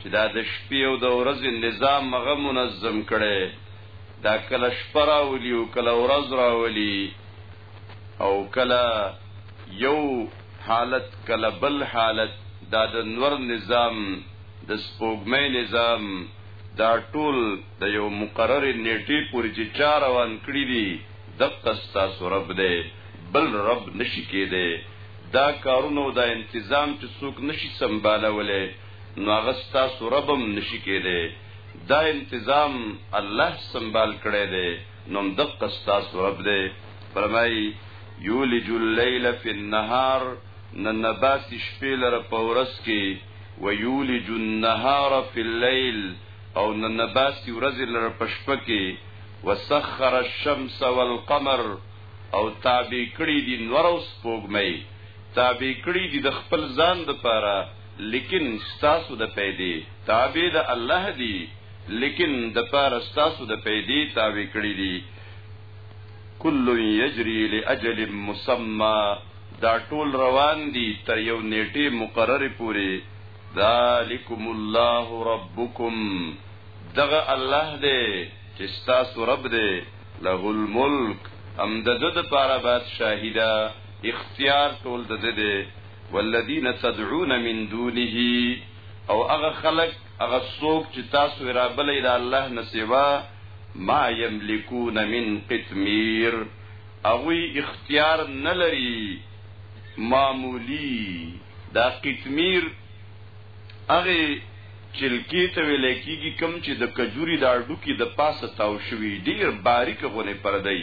چې دا د شپې او د ورځې نظام هغه منظم کړي دا کله شپه راولي او کله ورځ راولي او کله یو حالت کله بل حالت دا د نور نظام د سپوږمۍ نظام دا ټول د یو مقرر نیټې پورې چې چا روان کړی دي دغه ستاسو رب دی بل رب نشي کېدی دا کارونه او دا انتظام چې څوک نشي سمبالولی نو هغه ستاسو رب هم نشي کېدی دا انتظام الله سنبال کړی دی نو دقه ستاسو رب دی فرمایي یولج اللیل فی النهار ننباس شپې لره په ورځ کې ویولج النهار فی اللیل او ننباس ورځ لره په شپه کې وسخر الشمس والقمر او تابع کړی دي نور او سپوږمۍ تابع کړی دي د خپل ځان د پاره لیکن ستاسو د پیدې تابع د الله دی لیکن د پار ستاسو د پیدې تابع کړی دی کل یجری لاجل مسمى دا ټول روان دي تر یو نیټه مقرره پوري ذالکم الله ربکم دغه الله دی چې ستاسو رب دی له الملک هم د د لپاره بادشاهی ده اختیار ټول د ده دی والذین تدعون من دونه او هغه خلق هغه څوک چې تاسو رابلې د الله نه سوا ما یملکون من قتمیر اوی اختیار نلری معمولی دا قتمیر هغه چلکی ته ویل کیږي کم چې د کجوري د اډو کې د پاسه تاو شوی ډیر باریک غونه پردای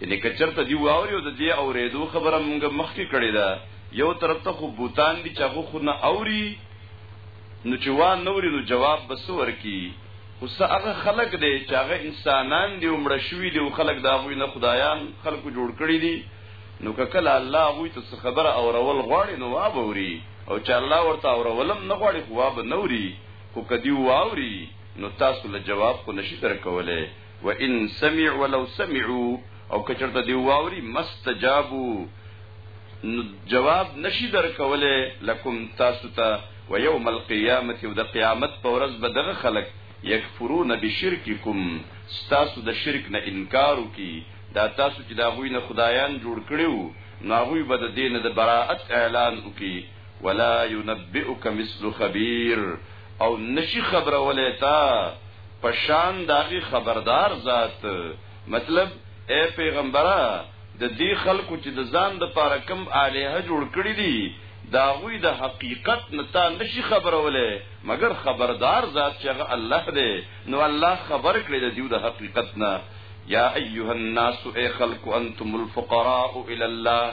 یعنی که چرته دی واوري او د دې اورېدو خبره مونږ مخکې کړې ده یو طرف ته خو بوتان دي چې هغه خو نه اوري نو چې وا نوري نو جواب بس ورکی خو هغه خلق دی چې هغه انسانان دی عمر شوی دی او خلق دا غوی نه خدایان خلقو جوړ کړی دي نو که کله الله غوی ته خبره اورول غواړي نو وا بوري او چې الله ورته اورولم نه غواړي خو وا به نوري خو کدی واوري نو تاسو له جواب خو نشي درکولای و ان سمع ولو سمعو او کچرته دی واوري مستجابو جواب نشي درکوله لکم تاسو ته و یوم القیامه او د قیامت په ورځ به دغه خلک یکفرون بشرککم تاسو د شرک نه انکار وکي دا تاسو چې دا غوی نه خدایان جوړ کړیو نو غوی به د دین د براءت اعلان وکي ولا ينبئك مثل خبير او نشي خبرولې تا پشان داغي خبردار ذات مطلب اے پیغمبره د دې خلکو چې د ځان د پاره کم الها جوړ کړی دي دا غوی د حقیقت نتا نشي خبرولې مګر خبردار ذات چې هغه الله دی نو الله خبر کړی د دیو د حقیقت نه یا ایها الناس ای خلق انتم الفقراء الى الله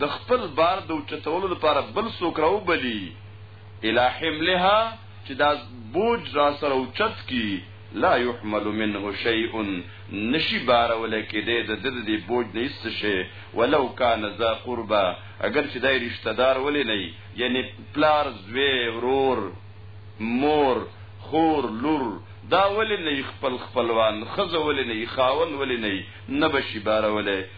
د خپل بار د اوچتولو لپاره بل څوک راوبلی الی حملها چې دا بوج را سره اوچت کی لا يحمل منه شيء نشي بار ولکه دې د دې د بوج نه است شي ولو کان ذا قربا اگر چې دای رشتہ دار ولې نه یعنی پلار زوی ورور مور خور لور دا ولې نه خپل خپلوان خزه ولې نه خاون ولې نه نبشي بار ولې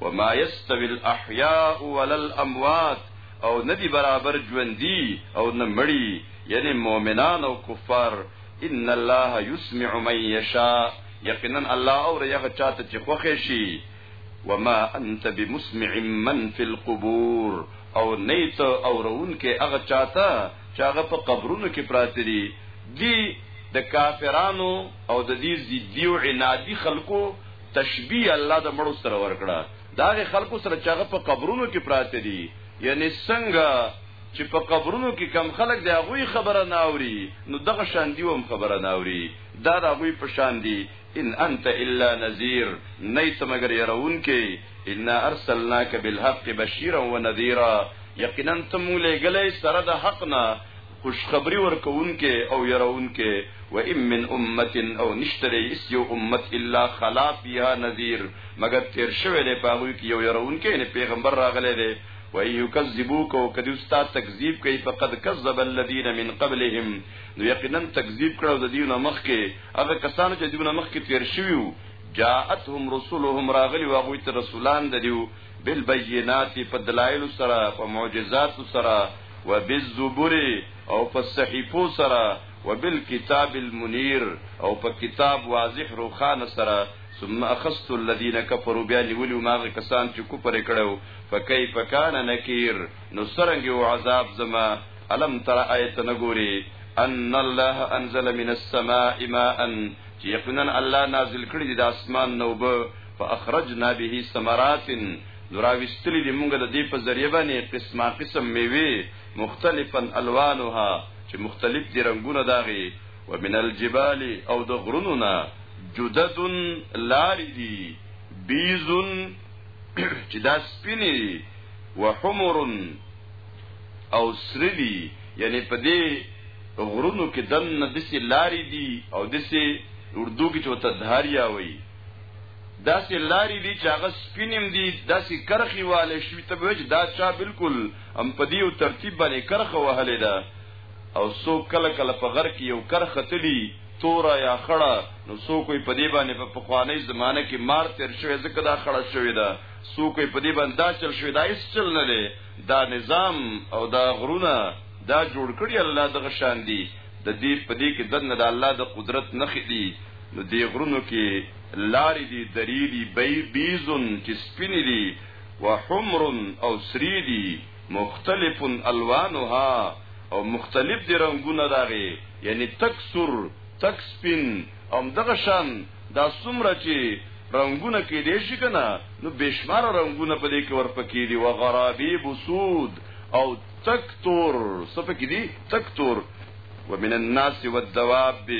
وما يستوي الاحياء ولا الاموات او ندی برابر ژوندی او نه مړی یعنی مؤمنان او کفار ان الله يسمع من يشاء یقینا الله اور یغه چاته چې خوخه شي وما انت بمسمع من في القبور او نیت او رون کې هغه چاته چې هغه په قبرونو کې پراته دي دی د کافرانو او د دې ضدي او عنادي خلکو تشبیه الله د مړو سره ورکړه دا غي خلکو سره چې هغه په قبرونو کې پراته دي یعنی څنګه چې په قبرونو کې کم خلک دی هغه خبره نه اوري نو دغه شان دی هم خبره نه اوري دا د هغه په شان دی ان انت الا نذير نیت مگر يرون کې ان ارسلناک بالحق بشيرا ونذيرا یقینا تم لګلې سره د حق نه خوشخبری ورکوونکی او يرونکی وان من امت او نشته دی هیڅ یو امت الا خلا فیها نذیر مګر تیر شوی دی په هغوی کې یو يرونکی یعنې پیغمبر راغلی دی وان یکذبوک او که دوی ستا تکذیب کوي فقد کذب الذین من قبلهم نو یقینا تکذیب کړو د دیونه مخکې هغه کسانو چې دیونه مخکې تیر شوي وو جاءتهم رسلهم راغلی واغوی ته رسولان د دیو بالبینات په دلایل سره په معجزات سره وبالزبر او په صحیفو سره وبالکتاب المنیر او په کتاب واضح روښانه سره ثم اخذت الذين كفروا بیا نیولیو ماغه کسان چې کفر کړو فكيف كان نکیر نو سرنګ او عذاب زما الم تر ایت نګوري ان الله انزل من السماء ماء چې یقینا الله نازل کړی د اسمان نوبه فاخرجنا به ثمرات نراوستلی دی مونږ د دې په ذریعہ باندې قسمه قسم میوه مختلفا الوانها چې مختلف دي رنگونه داغي ومن الجبال او د غرونو نه جدد لار دي بیز چې دا سپینی وحمر او سرلی یعنی په دې غرونو کې دنه دسي لارې دي او دسي اردو کې چوته دهاریا وي داسې لارې دي چې هغه سپینم دي داسې کرخي والي شوي ته وج دا چا بالکل ام په دیو ترتیب باندې کرخه وهلې ده او سو کله کله په غر کې یو کرخه تلی تورا یا خړه نو سو کوئی په دې باندې په پخواني زمانه کې مار تیر شوی ځکه دا خړه شوی ده سو کوئی په دې باندې دا چل شوی دا هیڅ چل نه دی دا نظام او دا غرونه دا جوړ کړی الله دغه شان دی د دې په دې کې دنه د الله د قدرت نخې دي نو دې غرونو کې لارې دي درې دي بی بیزون چې سپینې دي و حمر او سری دي مختلف الوانها او مختلف دي رنگونه داغه یعنی تک سر تک سپین او دغه شان دا څومره چې رنگونه کې دي شي کنه نو بشمار رنگونه په دې کې ورپکې دي و غرابي بسود او تک تور سپکې دي تک تور ومن الناس والدواب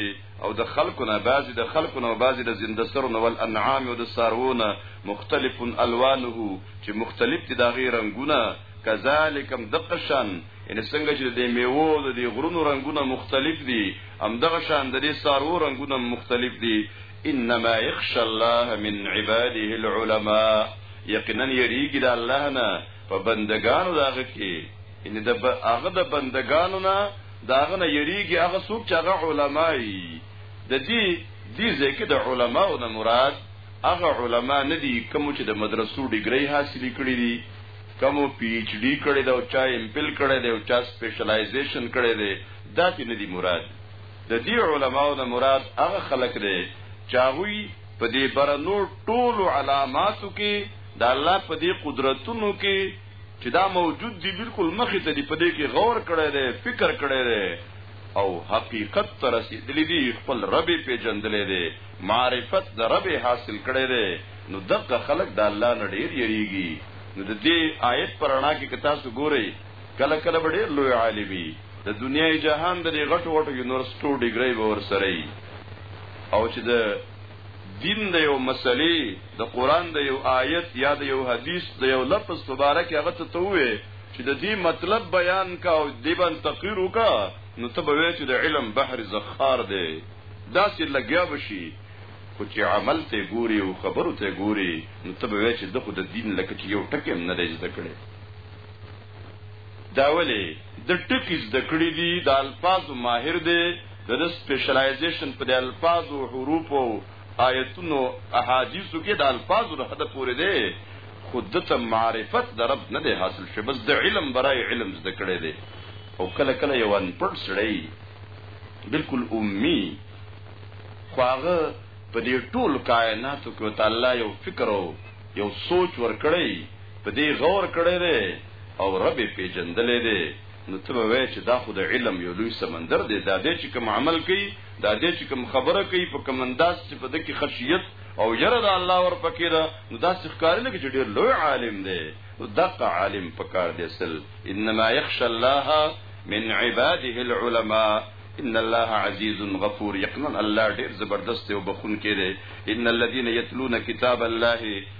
او د خلکو نه بعضې د خلکو نه او بعضې د زنده سرو نه والانعام او د څاروو نه مختلف الوانه چې مختلف دي د هغې رنګونه کذالک هم دقه شان یعنې څنګه چې د دې میوو د دې غرونو رنګونه مختلف دي همدغه شان د دې څاروو رنګونه مختلف دي انما یخش الله من عباده العلماء یقینا یریږي د الله نه په بندګانو د هغه کې یعنې د هغه د بندګانو نه داغه نه یریږي هغه څوک چې هغه علماي د دې دې ځکه د علماو نه مراد هغه علما نه دي کوم چې د مدرسو ډیګري حاصلې کړې دي کوم پی ایچ ډی کړې دا او چا ایم پل کړې دا او چا سپیشلایزیشن کړې دي دا تی نه دي مراد د دې علماو نه مراد هغه خلک دي چې هغه په دې برنو ټولو علاماتو کې د الله په دې قدرتونو کې چې دا موجود دی بالکل مخې ته دی په دې کې غور کړی دی فکر کړی دی او حقیقت ته رسیدلی دی خپل رب پیژندلې دی معرفت د رب حاصل کړی دی نو دغه خلق د الله نه ډیر یریږي نو د دې آیت پرانا کې کتا سو ګوري کله کله ډیر لوی عالمي د دنیای جهان د غټو غټو یونیورسيټو ډیګري به ور سره او چې د دین د یو مسلې د قران د یو آیت یا د یو حدیث د یو لفظ په اړه کې هغه ته توې چې د دې مطلب بیان کا او دې باندې تقریر وکا نو ته به چې د علم بحر زخار دی دا چې لګیا بشي خو چې عمل ته ګوري او خبرو ته ګوري نو ته به چې د خود دین لکه چې یو ټکی هم نه دی زده کړی دا ولې د ټکي زده کړې دي د الفاظو ماهر دی د د سپیشلایزیشن په د الفاظو حروف او آیتونو احادیثو کې د الفاظو د حد پورې دی خود ته معرفت د رب نه دی حاصل شوی بس د علم برای علم زده کړی دی او کله کله یو ان پړ سړی بالکل امي خو هغه په دې ټول کائناتو کې تعالی یو فکر او یو سوچ ورکړی په دې غور کړی دی او رب یې پیژندلی دی نو ته به وایې چې دا خو د علم یو لوی سمندر دی دا دی چې کوم عمل کوي دا دی چې کوم خبره کوي په کوم انداز چې په دکې خشیت او یره د الله ور پکې ده نو دا څخکار نه کې چې ډېر لوی عالم دی نو دغه عالم پکار دی سل انما یخش الله من عباده العلماء ان الله عزيز غفور یقینا الله ډیر زبردست او بخون کړي ان الذين يتلون كتاب الله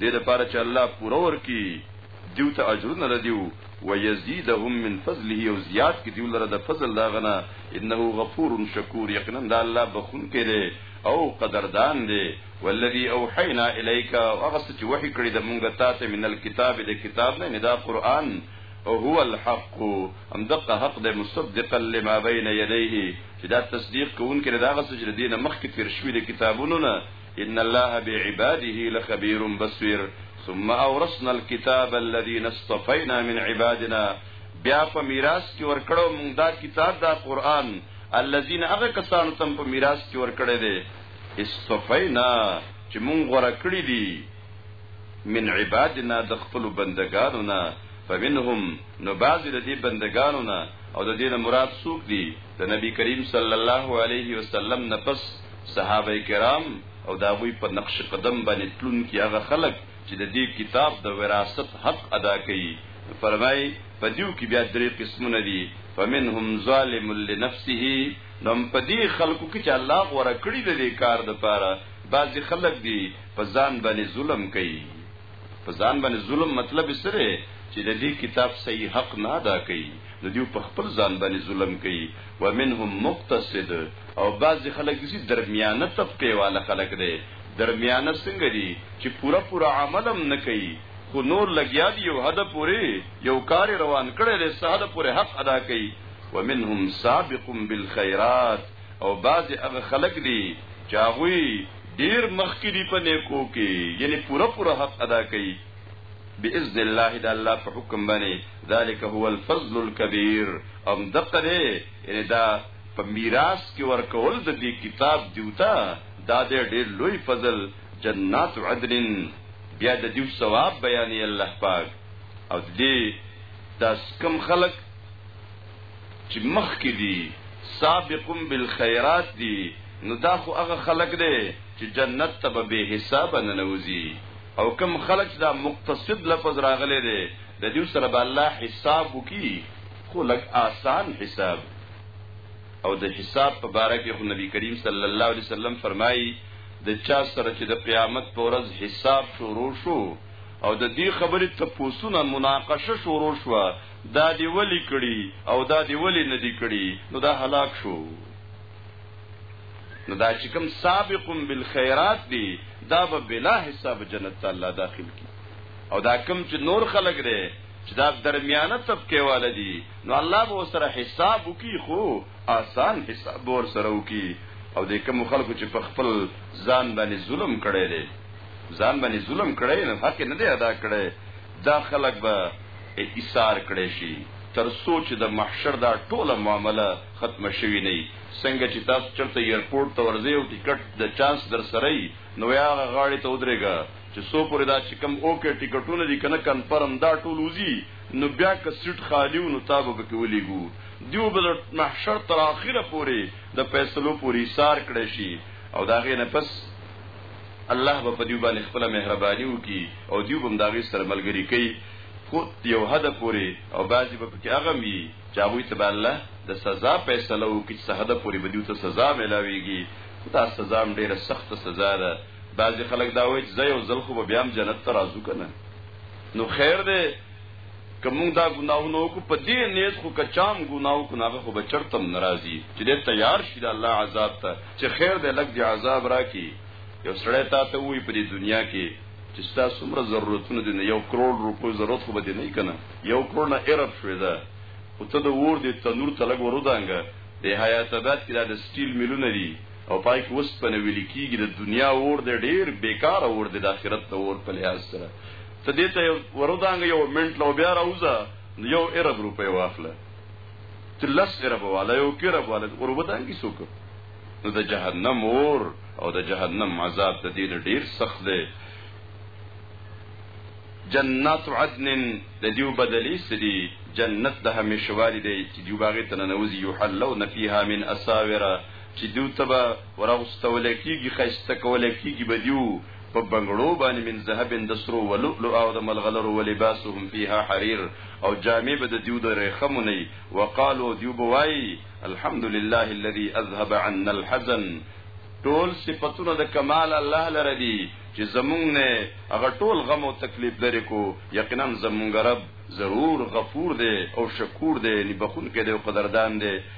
دې لپاره چې الله پوره ورکي دیو ته اجرونه لدیو ويزيدهم من فضله او زیات کی دیو لره د فضل دا غنا انه غفور شکور یقینا دا الله بخون کړي او قدردان دی والذي اوحينا اليك واغس چې وحي کړی د مونږه تاسو من الكتاب د کتاب نه دا قران او هو الحق ام دقه حق د مصدقا لما بين يديه چې دا تصدیق کوونکې دا غس چې دینه مخکې تیر شوی د کتابونو نه ان الله بعباده لخبير بصير ثم اورثنا الكتاب الذين اصطفينا من عبادنا بیا په میراث کې ورکړو موږ دا کتاب دا قران الذين هغه کسانو تم په میراث کې ورکړي دي اصطفينا چې موږ غوړه کړی دي من عبادنا د خپل بندگانو نه فمنهم نباز د دې بندگانو نه او د دې مراد څوک دي د نبی کریم صلی الله علیه وسلم نه پس صحابه کرام او د هغوی په نقش قدم باندې تلونکي هغه خلک چې د دې کتاب د وراثت حق ادا کوي فرمای په دیو کې بیا درې قسمونه دي فمنهم ظالم لنفسه نو په دې خلکو کې چې الله غوړه کړی د دې کار د پاره بعضی خلک دي په ځان باندې ظلم کوي په ځان باندې ظلم مطلب سره چې د دې کتاب صحیح حق نه ادا کوي نو دیو په خپل ځان باندې ظلم کوي ومنهم مقتصد او بعضې خلک داسې درمیانه طبقې واله خلک دی، درمیانه څنګه دي چې پوره پوره عمل هم نه کوي خو نور لګیا دي یو حده پورې، یو کار یې روان کړی دی څه حده پورې حق ادا کوي، ومنهم سابق بالخیرات او بعضې هغه خلک دي چې هغوی ډېر مخکې دي په نېکو کې یعنې پوره پوره حق ادا کوي. باذن الله د الله په حکم باندې ذلک هو الفضل الکبیر هم دقه دی یعنی دا په میراث کې ورکول د دې کتاب دیوتا دا د ډېر لوی فضل جنات عدن بیا د دیو ثواب بیانې الله پاک او دې داس کم خلق چې مخ کې دي سابقون بالخيرات دي نو دا خو هغه خلق دی چې جنت ته به حساب نه نوځي او کم خلق دا مقتصد لفظ راغلی دی د دې سره به الله حساب وکي خو لږ آسان حساب او د حساب په باره کې خو نبی کریم صلی الله علیه وسلم فرمایي د چا سره چې د قیامت پر ورځ حساب شروع شو او د دې خبرې تپوسونه مناقشه شروع شو دا دی ولی کړي او دا دی ولی نه دی کړي نو دا هلاک شو نو دا چې کوم سابقم بالخيرات دی دا به بلا حساب جنت الله داخل کی او دا کوم چې نور خلق دی چې دا درمیانه طبقه والا دي نو الله به سره حساب وکي خو آسان حساب ور سره وکي او د کوم خلکو چې په خپل ځان باندې ظلم کړي دي ځان باندې ظلم کړي نو حق نه دی ادا کړي دا خلک به ایثار کړي شي تر سوچ د محشر دا ټوله معامله ختم شوی نه څنګه چې تاسو چرته ایرپورټ ته ورځئ او ټیکټ د چانس در سره نو یا غاړې ته ودرېګا چې څو پورې دا چې کوم اوکې ټیکټونه دي کنه کنفرم دا ټول وزي نو بیا که سیټ خالی و نو تابه به کې ولېږو دیو به د محشر تر اخره پورې د فیصلو پورې ایثار کړی شي او د هغې نه پس الله به په دیو باندې خپله مهرباني وکړي او دیو به هم د هغې سره ملګري کوي خو یو حده پورې او بعضې به پکې هغه وي چې هغوی ته به الله د سزا فیصله وکړي چې څه حده پورې به دیو ته سزا میلاویږي خو دا سزا هم ډېره سخته سزا ده بعضی خلک دا وایي چې زه یو ځل خو به بیا هم جنت ته راځو که نه نو خیر دی که موږ دا ګناهونه وکړو په دې نیت خو که چا هم ګناه وکړو نو هغه خو به چرته هم نه راځي چې دی تیار شي د الله عذاب ته چې خیر دی لږ دې عذاب راکړي یو سړی تا ته ووایي په دې دنیا کې چې ستا څومره ضرورتونه دي نه یو کروړ روپو ضرورت خو به دې نه کنه یو کروړ نه ایرب شوې ده خو ته د اور دې تنور ته لږ ورودانګه د حیات آباد کې دا د سټیل میلونه دي او پای کې وسپنه ویل کیږي د دنیا اور دی ډیر بیکاره اور دی د آخرت د اور په لحاظ سره ته دې ته ورودانګ یو منټ لو بیا راوځه یو ارب روپې واخله ته لس ارب والا یو کرب والا ورودانګي سوک نو د جهنم اور او د جهنم عذاب د دین ډیر سخت دی جنات عدن د دیو بدلی سری جنت د همیشواری دی چې دیو باغې ته ننوځي یو حلو نفیها من اساوره چې دیو ته به وراغستول کېږي، ښایسته کول کېږي به دیو په بنګړو باندې من ذهب د سرو ولؤلؤ او د ملغلرو ولباسهم فيها حرير او جامې به د دیو د ریخمو نه وقالو دیو به وایي الحمد لله الذي اذهب عنا الحزن ټول صفاتونه د کمال الله لره دي چې زمونږ نه هغه ټول غم او تکلیف لري کو یقینا زمونږ رب ضرور غفور دی او شکور دی نبخون کې دی او قدردان دی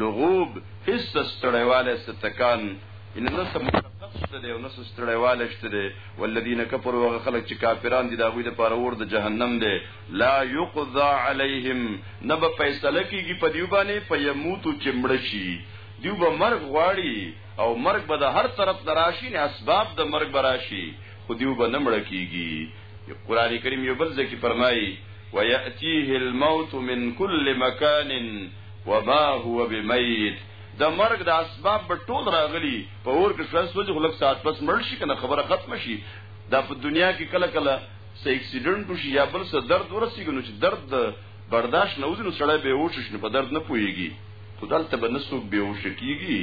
لغوب، هیڅ څه ستړیوالی، څه تکان، یعنې نه څه مشقت شته دی او نه څه ستړیوالی شته دی، والذین کفروا هغه خلک چې کافران دي د هغوی لپاره اور د جهنم دی، لا یقضی علیهم نه به فیصله کېږي په دوی باندې، فیموتو چې مړه شي، دوی به مرګ غواړي او مرګ به د هر طرف نه راشي، یعنې اسباب د مرګ به راشي خو دوی به نه مړه کېږي، قرآن کریم یو بل ځای کې فرمایي، ویأتیه الموت من کل مکان. وما هو بمیت د مرګ د اسباب به ټول راغلي په اور کې شوه سوځي خلک سات پس مړ شي کنه خبره ختم شي دا په دنیا کې کله کله سې اکسیډنټ وشي یا بل څه درد ورسیږي نو چې درد برداشت نه وځي نو سړی به ووش شي په درد نه پويږي خو دلته به نسوک به ووش کیږي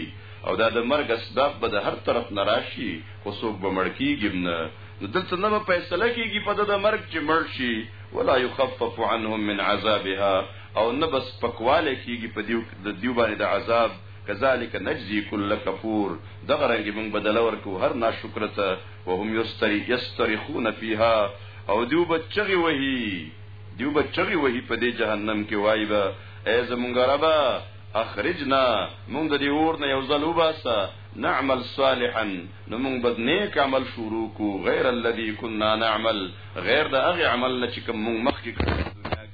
او دا د مرګ اسباب به د هر طرف نه راشي خو څوک به مړ کیږي نه نو دلته نه په فیصله کیږي په د مرګ چې مړ شي ولا يخفف عنهم من عذابها او نه به سپکوالی کېږي په دوی د دوی باندې د عذاب، کذلک نجزی کل کفور، دغه رنګې مونږ بدله ورکوو هر ناشکره ته، وهم یستری یسترخون فیها او دوی به چغې وهي، دوی به چغې وهي په دې جهنم کې وایي به، ای زمونږ ربه! اخرجنا، مونږ د دې اور نه یو ځل وباسه، نعمل صالحا، نو مونږ به نیک عمل شروع کړو، غیر الذی کنا نعمل، غیر د هغې عمل نه چې کوم مونږ مخکې کړی وو.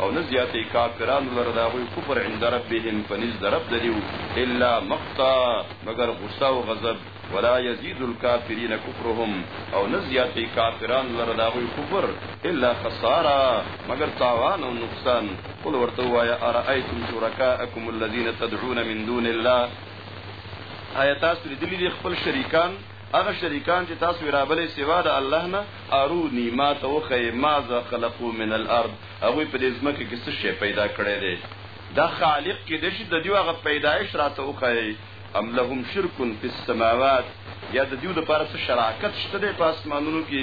او نه زیاتې کافرانو لره د هغوی کفر عند ربهم په نزد رب د دیو الا مقتا مګر غصه او غضب ولا یزید الکافرین کفرهم او نه زیاتې کافرانو لره د هغوی کفر الا خسارا مګر تاوان او نقصان قل ورته وایا ارایتم شرکاءکم الذین تدعون من دون الله آیا تاسو لیدلی دي خپل شریکان هغه شریکان چې تاسو یې رابلې سوا د الله نه ارونی ما ته وښیې ماذا خلقو من الارض هغوی په دې ځمکه کې څه شی پیدا کړی دی دا خالق کېدای شي د دوی هغه پیدایش راته وښیې ام لهم شرک فی السماوات یا د دوی لپاره څه شراکت شته دی په اسمانونو کې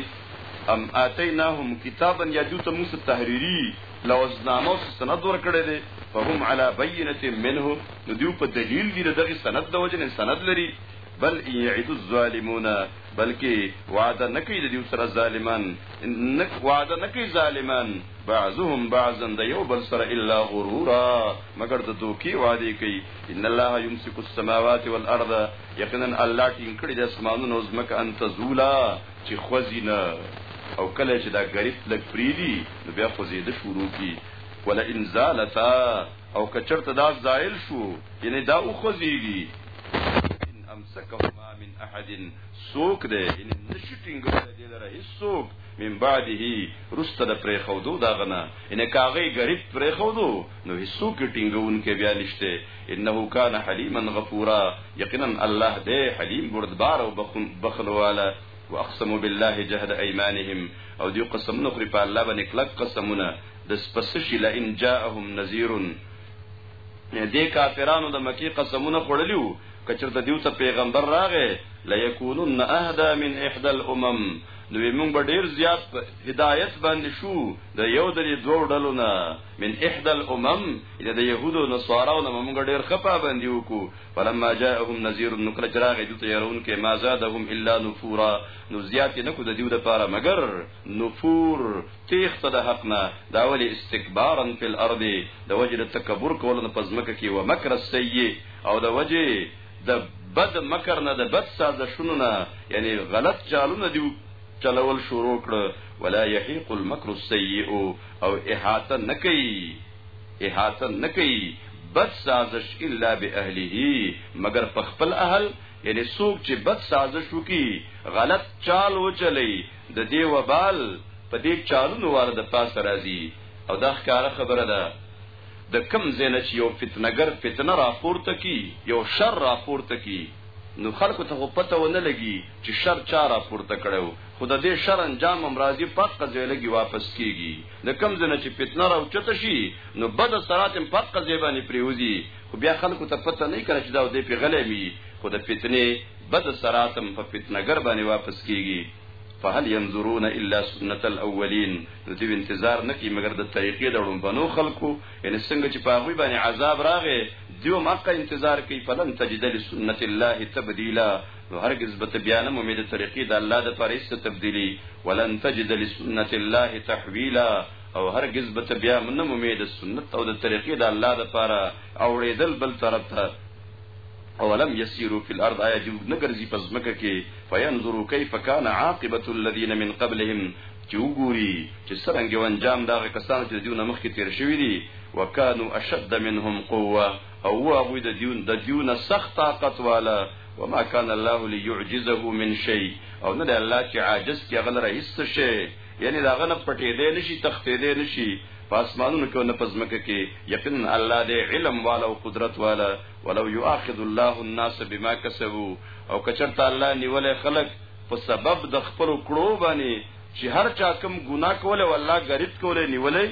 ام آتیناهم کتابا یا دوی ته موږ څه تحریري لوزنامه او سند ورکړی دی فهم علی بینة منه نو دوی په دلیل دي دغه سند د وجې نه سند لري بل ان يعد الظالمون بلکې وعده نه کوي د دې سره ظالمان نه وعده نه کوي ظالمان بعضهم بعضا د یو بل سره الا غرورا مگر د دوکي وعده کوي ان الله يمسك السماوات والارض یقینا الله ټینګ کړی د اسمانونو او زمکه ان تزولا چې خوځینه او کله چې دا غریب لګ پریدي نو بیا خوځیده شروع کی ولا ان زالتا او کچرته دا زائل شو یعنی دا او خوځيږي ان امسکهما من احد سوک ده یعنی نشټینګ دې لره هیڅ سوک من بعده رسته د پرې خودو دا غنه ان کاغه غریب پرې خودو نو هیڅ سوک ټینګون کې بیا نشته انه کان حلیما غفورا یقینا الله دې حلیم بردبار او بخلواله واقسموا بالله جهد ايمانهم او دې قسم نو خري په الله باندې کلک قسمونه د سپه څه شي لئن جاءهم نذير دې کافرانو د مکی قسمونه خوړلی وو که چېرته دیو ته پیغمبر راغی ليكونن اهدى من احدى الامم نو موږ به ډیر زیات هدایت باندې شو د یو د دوه ډلو نه من احدى الامم اذا د يهودو نو سواراو نه موږ ډیر خپه باندې وکړو فلما جاءهم نذير نو کله چې راغی دوی ته يرون کې ما زادهم الا نفورا نو زیات نه کو د دیو لپاره مگر نفور، تېښته د حق نه، دا ولې استکبارا فی الارض، د وجې د تکبر کولو نه په ځمکه کې، ومکر السیء، او د وجې د بد مکر نه، د بد سازشونو نه، یعنې غلط چالونه دې چلول شروع کړ، ولا یحیق المکر السیء، او احاطه نه کوي، احاطه نه کوي، بد سازش الا باهله، مګر په خپل اهل، یعنې څوک چې بد سازش وکړي، غلط چال وچلوي، د دې وبال په دې چالونو والا د پاسه راځي او دا ښکاره خبره ده د کم زینه چې یو فتنګر فتنه راپورته کی یو شر راپورته کی نو خلکو ته پته ونه لګي چې شر چا راپورته کړو خو د دې شر انجام امراضي پاک قضیه لګي واپس کیږي د کم زنه چې فتنه راوچته شي نو بد سرات پاک قضیه باندې پریوزي خو بیا خلکو ته پته نه کړي چې دا دې په غلې می خو د فتنه بد سراتم په فتنګر باندې واپس کیږي فهل ينظرون الا سنت الاولين نو دوی انتظار نه کوي مګر د طریقې د ړومبنو خلکو ان څنګه چې په هغه باندې عذاب راغې دیو مکه انتظار کوي فلن تجد لسنت الله تبديلا نو هرگز به بیا نه مومې د طریقې د الله د پاره هیڅ تبدیلی ولن تجد لسنت الله تحویلا او هرگز به بیا نه مومې د سنت او د طریقې د الله د پاره اوړېدل بل طرف ته اولم یسیرو فی الارض آیا جو نګرځي په ځمکه کې فینظرو کیف کان عاقبت الذین من قبلهم چې وګوري چې څرنګه یو انجام دا کسان چې دیونه مخکې تیر شوی دي وکانو اشد منهم قوه او هغه د دیون د دیونه سخت طاقت والا وما كان الله ليعجزه من شيء او نه الله چې عاجز کې غلره هیڅ شي یعنی دا غنه پټې دې نشي تختې دې نشي په اسمانونو کې او نه په ځمکه کې یقینا الله دې علم والا او قدرت والا ولو یؤاخذ الله الناس بما کسبوا او کچرته الله نیولې خلق په سبب د خپل کړو باندې چې هر چا کوم ګناه کوله والله غریب کوله نیولې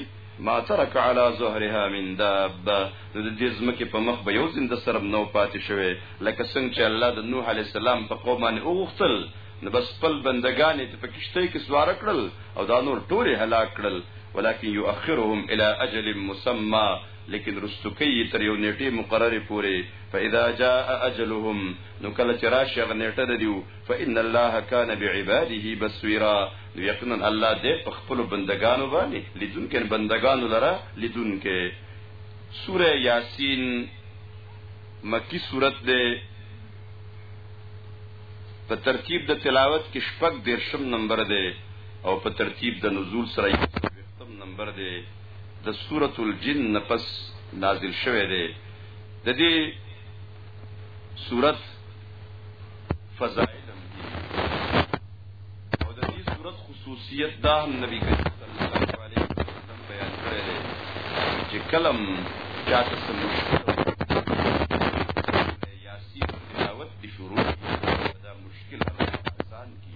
ما ترک علی ظهرها من داب د دې زمکه په مخ به یو زنده سرم نو پاتې شوی لکه څنګه چې الله د نوح علی السلام په قوم باندې اوغختل نو بس خپل بندگان ته په کشته کې سوار کړل او دا نور ټول هلاک کړل ولكن يؤخرهم الى اجل مسمى لیکن رستو کوي تر یو نیټه مقرره پوري فاذا جاء اجلهم نو کله چې راشي غ نیټه د دیو فان الله کان بعباده بصيرا نو یقینا الله دې په خپل بندگانو باندې لیدونکو بندگانو لره لیدونکو سوره یاسین مکی سورت ده په ترتیب د تلاوت کې شپږ دیرشم نمبر دی او په ترتیب د نزول سره یو څلوېښتم نمبر دی د سورة الجن نه پس نازل شوی دی د دې سورت فضائل او د دې سورت خصوصیت دا هم نبی کریم صلی الله علیه وسلم بیان کړی دی چې کلم چاته سمشتل یاسین تلاوت دی شروع دا مشکل آسان کی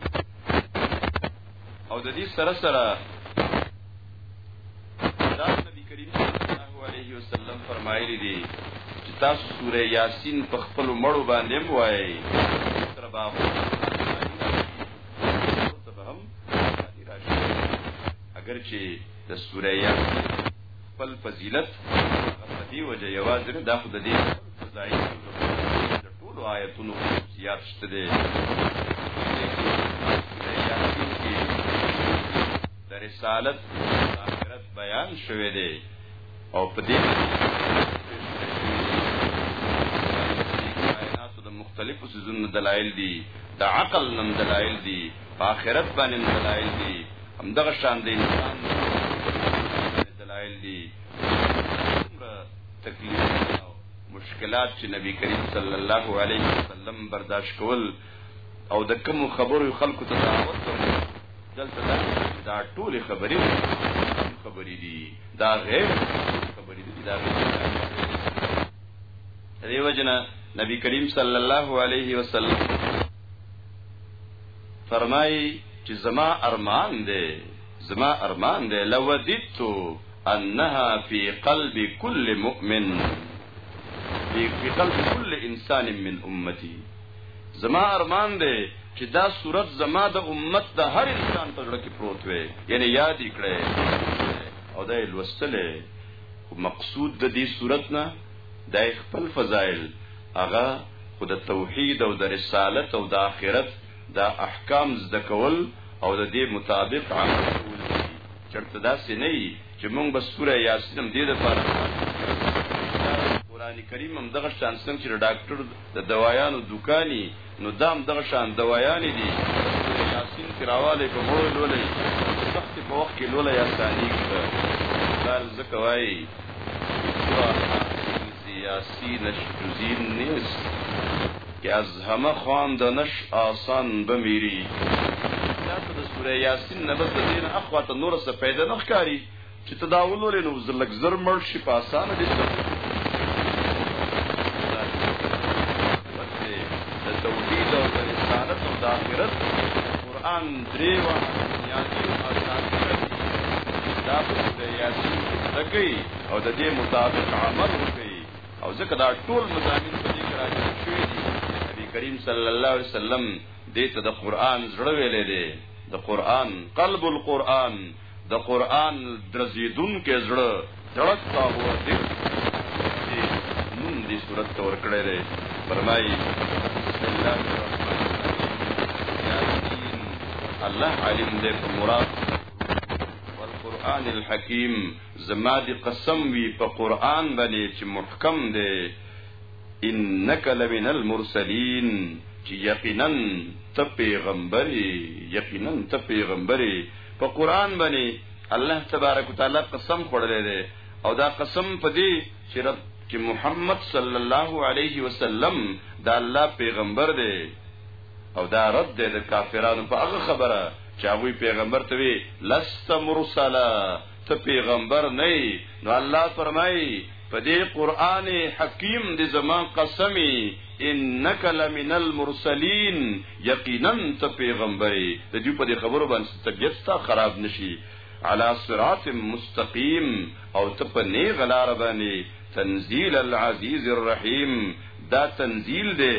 او د دې سره سره دا نبی کریم صلی الله علیه وسلم فرمایلی دی چې تاسو سوره یاسین په خپل مړو باندې وایي تر باغ اگر چې د سوره یاسین خپل فضیلت په دې وجه یوازې دا خو د دې ځای د ټولو آیتونو زیات شته دی د رسالت آخرت بیان شوه دی او په دې کائنات د مختلفو سيزونو دلایل دي د عقل نن دلایل دي په آخرت باندې دلایل دي هم دغه شان دی انسان دلایل دي تکلیف او مشکلات چې نبی کریم صلی الله علیه وسلم برداشت کول او د کوم خبرو خلکو ته دعوت ورکړي دلته دا ټول خبرې خبرې دي دا غیر خبرې دي دا غیر دیو جنا نبی کریم صلی الله علیه وسلم فرمایي چې زما ارمان دی زما ارمان دی لودیت انها فی قلب کل مؤمن فی قلب کل انسان من امتی زما ارمان دی چې دا صورت زما د امت د هر انسان په زړه کې پروت وي یعنی یاد کړئ او دا لوستلې مقصود د دې صورت نه دا یې خپل فضائل هغه خو د توحید او د رسالت او د آخرت دا احکام زده کول او د دې مطابق عمل کول دي چرته داسې نه وي چې مونږ بس سوره یاسین هم دې لپاره قران کریم هم دغه شان څنګه چې ډاکټر د دوايانو دکاني نو دا هم دغه شان دوايانې دي چې یاسین کې راوالی په مړو لولئ سختې په وخت کې لولی اسانېږي به دا ځکه وایي سیاسی نش جزین نیست که از همه خواندنش آسان بمیری دا ته د سوره یاسین نه بس د دین اخوا ته نور څه پیدا نه ښکاری چې ته دا ولولې نو زلک زر مړ شي په اسانه دي د توحید او د رسالت او د آخرت قرآن درې وه بنیادي او اساسي دا په د یاسین زده کوي او د دې مطابق عمل وکړي او ځکه دا ټول مضامین په دې کې راځي شوي دي نبی کریم صلی الله علیه وسلم دې ته د قرآن زړه ویلې دی د قرآن قلب القرآن د قرآن درزېدونکی زړه دړک ته هو دی چې نوم دې صورت ته ورکړی دی فرمایي بسم الله الرحمن الرحیم الله علیم دې په مراد والقرآن الحکیم زما دې قسم وي په قرآن باندې چې محکم دی انک لمن المرسلین چې یقینا ته پیغمبري یقینا ته پیغمبري په قران باندې الله تبارک وتعالى قسم خوړلې ده او دا قسم په دې چې رب چې محمد صلی الله علیه وسلم دا الله پیغمبر دی او دا رد دی د کافرانو په هغه خبره چې هغه پیغمبر ته وی لست مرسلا ته پیغمبر نه نو الله فرمایي په دې قران حکیم دې زما قسمی انک لمن المرسلین یقینا ته پیغمبري ته دې په دې خبرو باندې طبیعت تا خراب نشي علی صراط مستقیم او ته په نه غلار باندې تنزیل العزیز الرحیم دا تنزیل دی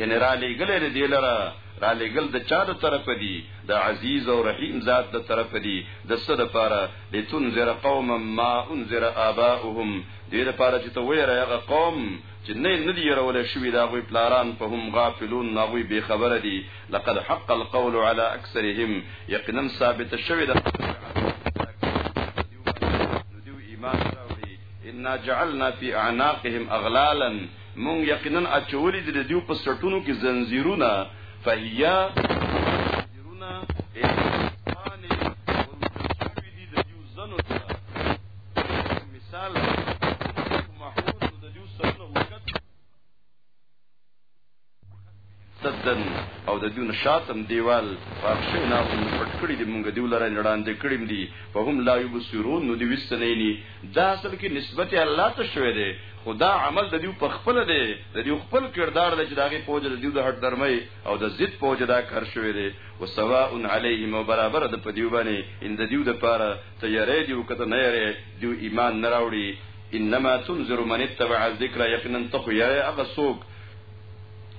یعنی را لېګل دې لره را لېګل د چا د طرف دی د عزیز او رحیم ذات د طرف دی د صد لپاره لتنذر قوما ما انذر آباؤهم دې لپاره چې ته ویره هغه قوم چې نه نه دی رول شوی دا غوي پلاران په هم غافلون نه غوي به خبره دي لقد حق القول على اکثرهم یقینا ثابت شوی دا دیو ایمان راوړي ان جعلنا في اعناقهم اغلالا مون یقینا اچولې د دیو په سټونو کې زنجیرونه فهیا دن او د دیو نشاتم دیوال پاکشه نه هم پټ کړی دی مونږ دیو لره نړاندې کړیم دی په هم لا یبصرون نو دی وسنه ني دا اصل کې نسبت الله ته شوی دی خدا عمل د دیو په خپل دی د دیو خپل کردار د چې داغه پوجا د دیو د هټ درمه او د ضد په وجه دا کار شوی دی و سواء علیهم او برابر د په دیو باندې ان د دیو د پاره ته یری دیو کته نه یری دیو ایمان نه راوړي انما تنذر من اتبع الذکر یقینا تخو یری هغه څوک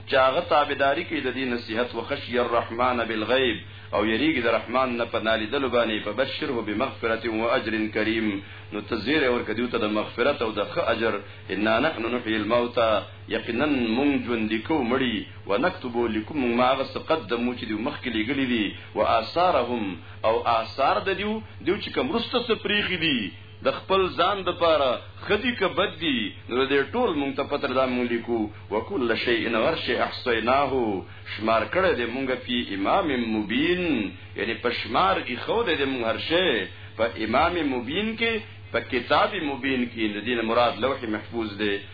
چې هغه تابعداري کوي د دې نصيحت او خشي الرحمن بالغیب او یریږي د رحمان نه په نالیدلو باندې په بشره به مغفرت او اجر کریم نو تزیر ورکدیو ته د مغفرت او د خ اجر ان نحن نحيي الموتى یقینا مونږ ژوندي کوو مړي، ونکتب او لیکو مونږ ما هغه څه قدمو چې دوی مخکې لېږلي دي، وآثارهم او آثار د دوی، دوی چې کوم وروسته څه پرېښي دي د خپل ځان دپاره، ښه دي که بد دي، نو د دې ټول مونږ ته پته ده، دا مونږ لیکو، وکل شیء او هر شی احصیناه شمار کړی دی مونږ، فی امام مبین یعنې په شمار ایښودی دی مونږ هر شی په امام مبین کې، په کتاب مبین کې، د دې نه مراد لوح محفوظ دی.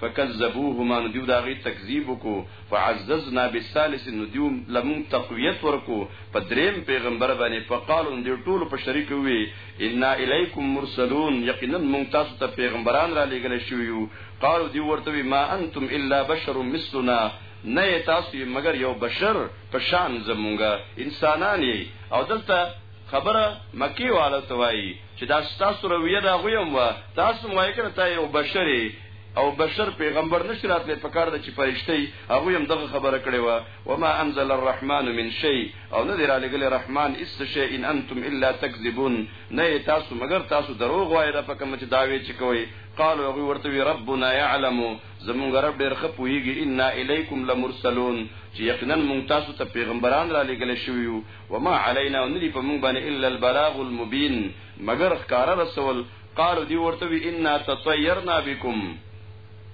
فکذبوهما نو دیو د هغې تکذیب وکړو، فعززنا بثالث نو دیو له مونږ تقویت ورکړو په دریم پیغمبر باندې، فقالو نو دیو ټولو په شریکه ووې، انا الیکم مرسلون یقینا مونږ تاسو ته پیغمبران رالیږلی شوي یو، قالو دیو ورته ووې، ما انتم الا بشر مثلنا نه یئ تاسو یئ مګر یو بشر په شان زمونږ، انسانان یئ، او دلته خبره مکې والو ته وایي. چې دا ستاسو رویه د هغوی هم وه تاسو هم وایې که نه تا یو بشر یې او بشر پیغمبر نشي راتلی په کار ده چې فرشته یي هغوی هم دغه خبره کړې وه وما انزل الرحمن من شی او نه دی رالیږلی رحمان هېڅ شی ان انتم الا تکذبون نه یې تاسو مګر تاسو دروغ وایې دا په کومه چې دعوې چې کوئ قالو هغوی ورته وي ربنا یعلم زمونږ رب ډېر ښه پوهېږي انا الیکم لمرسلون چې یقینا مونږ تاسو ته پیغمبران رالیږلی شوي یو وما علينا او ندی په موږ باندې الا البلاغ المبين مگر ښکارا رسول قالو دی ورته وی ان تطيرنا بكم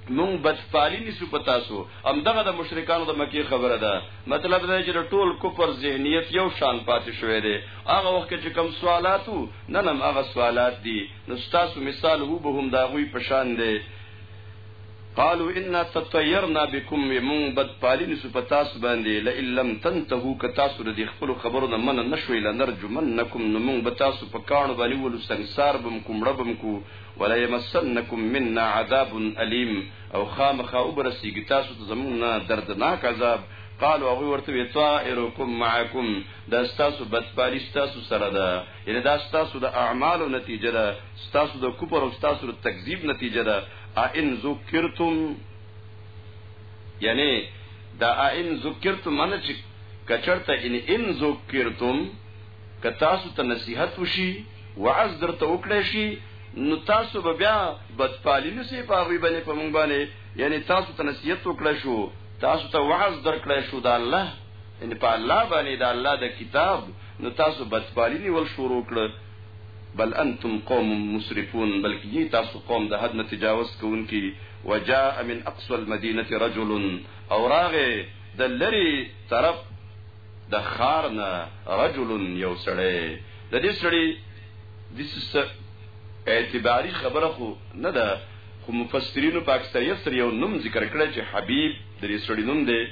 مونږ بدفالی نیسو په تاسو هم دغه د مشرکانو د مکی خبره ده مطلب دا چې ټول کفر ذهنیت یو شان پاتې شوی دی هغه وخت چې کم سوالاتو نه نم هغه سوالات دي نو تاسو مثال هو به هم دا غوي پشان دی قالو انا تطیرنا بكم ومن بد پالین سو پتاس باندې لئن لم تنتهو ک تاسو د خپل خبرو نه من نشوي لنرجمنکم نو موږ به تاسو په کانو باندې ول سنگسار بم کوم ربم کو ولا يمسنکم منا عذاب الیم او خامخا وبرسیږي تاسو ته زمونږه دردناک عذاب قالوا هغه ورته وی طائرکم معکم دا ستاسو بدپالی ستاسو سره ده یعنی دا ستاسو د اعمالو نتیجه ده ستاسو د کوپر او ستاسو د تکذیب نتیجه ده ان ذکرتم یعنی دا ان ذکرتم معنی چې کچرته ان ان ذکرتم که تاسو ته نصیحت وشي وعظ درته وکړی شي نو تاسو به بیا بدپالی نسی په هغوی باندې په مونږ باندې یعنی تاسو ته نصیحت وکړی شو تاسو ته وعظ درکړی شو د الله یعنی په الله باندې د الله د کتاب نو تاسو بدپالی نیول شروع کړه بل انتم قوم مسرفون بلکې یی تاسو قوم د حد نه تجاوز کوونکي وجاء من اقصی المدینة رجل او راغی د لری طرف د ښار نه رجل یو سړی د دې سړی د سسته اعتباری خبره خو نه ده خو مفسرینو په اکثریت سره یو نوم ذکر کړی چې حبیب د دې سړی نوم دی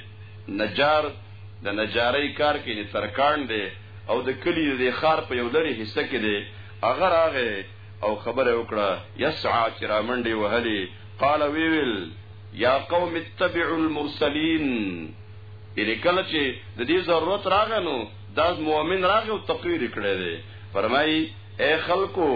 نجار د نجارۍ کار کې یې ترکاڼ دی او د کلي د دې ښار په یو لرې حصه کې دی، هغه راغی او خبره یې وکړه، یسعی چې را منډې یې وهلې، قال ویې ویل، یا قوم اتبعوا المرسلین، یعنې کله چې د دې ضرورت راغی نو دا مؤمن راغی او تقریر یې کړی دی، فرمایي، ای خلکو،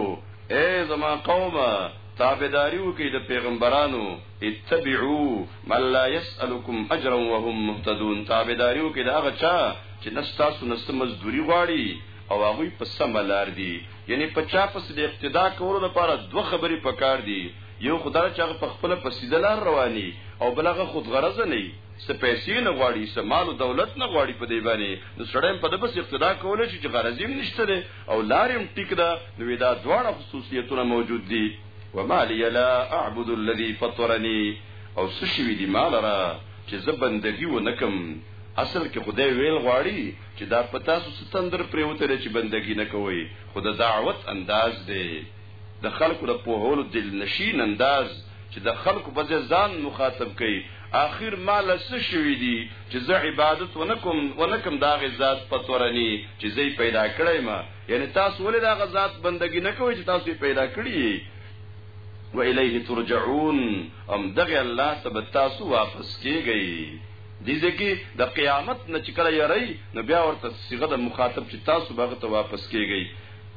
ای زما قومه، تابعداري وکړئ د پیغمبرانو. اتبعو من لا يسألكم اجرا وهم مهتدون تابعداري وکړئ د هغه چا چې نه ستاسو نه څه مزدوري غواړي او هغوی په سمه لار دي یعنی په چا پسې د اقتدا کولو لپاره دوه خبرې پکار دي یو خدای چې هغه په خپل پسې د لار رواني او بلغه خود غرض نه څه پیسې نه غواړي څه مال او دولت نه غواړي په دې باندې نو سړی په دې پسې اقتدا کولای شي چې غرض یې نشته او لار یې ټیک ده نو دا دواړه خصوصیتونه موجود دي وما لي لا اعبد الذي فطرني او څه شوي دي ما لره چې زه بندګي ونه کوم اصل کې خدای ویل غواړي چې دا په تاسو څه تندر پریوته لري چې بندګي نه کوي خو د دعوت انداز دی د خلکو د پوهولو دل نشین انداز چې د خلکو په ځان مخاطب کوي اخر مال څه شوی دی چې زه عبادت ونکم ونکم دا غزاد پتورنی چې زه پیدا کړم یعنی تاسو ولې دا غزاد بندگی نه کوئ چې تاسو پیدا کړی و الیه ترجعون ام دغه الله ته به تاسو واپس کیږئ دي ځکه د قیامت نه چې کله یری نو بیا ورته صيغه د مخاطب چې تاسو به ته واپس کیږئ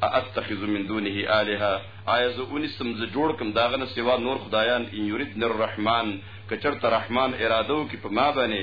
اتخذ من دونه الها آیا زه اونې سم زه جوړ کوم داغه نه سوا نور خدایان ان یریدن الرحمن کچرته رحمان اراده وکي په ما باندې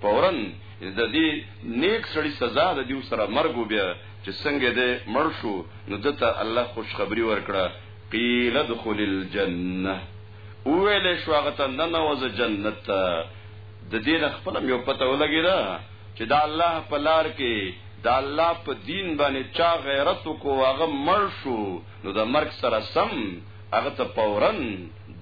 فورا د دې نیک سړي سزا د دیو سره مرګ وبیا چې څنګه دې مړ شو نو دته الله خوشخبری ورکړه قیل ادخل الجنه ویل شو هغه ته ننوځ جنت ته د دې نه خپل یو پته ولګی دا چې دا الله په لار کې دا الله په دین باندې چا غیرت کو هغه مړ شو نو د مرګ سره سم هغه ته پورن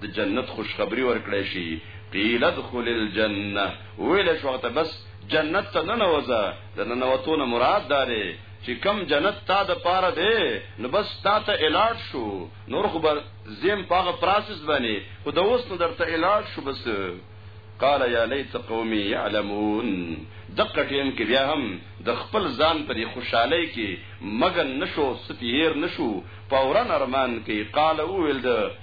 د جنت خوشخبری ورکړی شي قیل ادخل الجنه ویل شو ته بس جنت ته نه نوځه د ننوتونه مراد داره چې کم جنت تا د پاره دی نو بس تا ته الاټ شو نور خو به زم پاغه پروسس باندې خو د اوس نو درته الاټ شو بس قال یا لیت قومی یعلمون دقه ټیم کې بیا هم د خپل ځان پر خوشحالي کې مګن نشو ستیر نشو پورا نرمان کې قال او ولد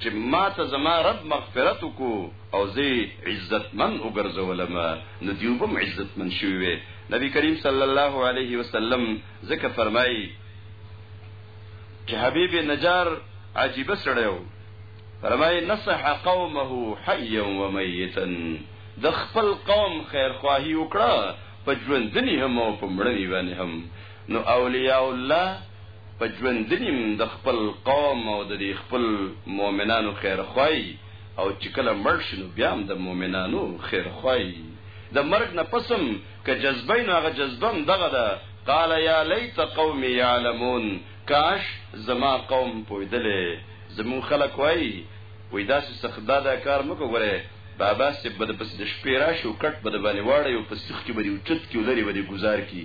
چې ما ته زما رب مغفرت وکړو او زه عزتمن وګرځولم نو دیو به عزتمن شوی وي نبی کریم صلی الله علیه وسلم ځکه فرمایي چې حبیب نجار عجیب سره و فرمایي نصح قومه حیا و میتا د خپل قوم خیرخواهی وکړه په ژوندنی هم او په مړنی باندې هم نو اولیاء الله په ژوندنیم د خپل قوم او د دې خپل مؤمنانو خیر خوای او چې کله مړ شنو بیا هم د مؤمنانو خیر خوای د مرګ نه پسم ک جذبه نه هغه جذبه دغه ده قال یا لیت قوم یعلمون کاش زما قوم پویدلې زمون خلک وای وې داسې سخدا دا کار مکو غره بابا سي بد پس د شپې راشو کټ بد باندې واړې او پسخ کې بری اوچت کې لري بری گزار کی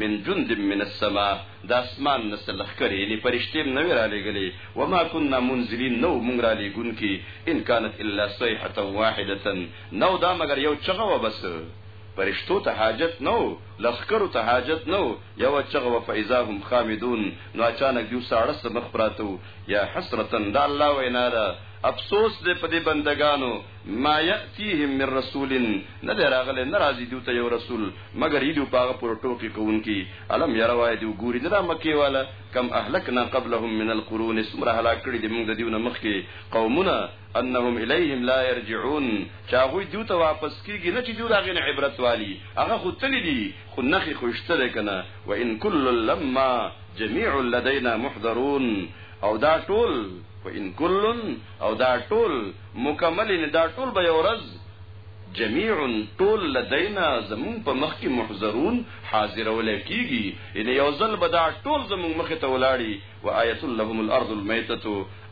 من جند من السماء د اسمان نه څه لښکرې یعنې فرشتې هم نه وې رالېږلې، وما کنا منزلین نه وو مونږ رالېږونکي، ان کانت الا صیحة واحدة نه و دا مګر یو چغه وه بس، فرشتو ته حاجت نه و، لښکرو ته حاجت نه و، یوه چغه وه فاذا هم خامدون نو اچانک دوی ساړه سه مخ پراته وو، یا حسرة دا الله وینا ده افسوس دی په دې بندګانو، ما یاتیهم من رسول نه دی راغلی نه راځي دوی ته یو رسول مګر یی دوی په هغه پورې ټوکې کوونکي الم یرو آیا دوی ګوري نه دا مکې واله کم اهلکنا قبلهم من القرون څومره هلاک کړي دي موږ د دوی نه مخکې قومونه انهم الیهم لا یرجعون چې هغوی دوی ته واپس کیږي نه چې دوی د هغې نه عبرت والي هغه خو تللي دي خو نښې خو یې شته دی که نه وان کل لما جميع لدينا محضرون او دا ټول وان کل او دا ټول مکمل نه دا ټول به ورځ جميع ټول لدينا زمون په مخ کې محضرون حاضرول کیږي ان یو ځل به دا ټول زمون مخ ته ولاړی و آیت لهم الارض المیته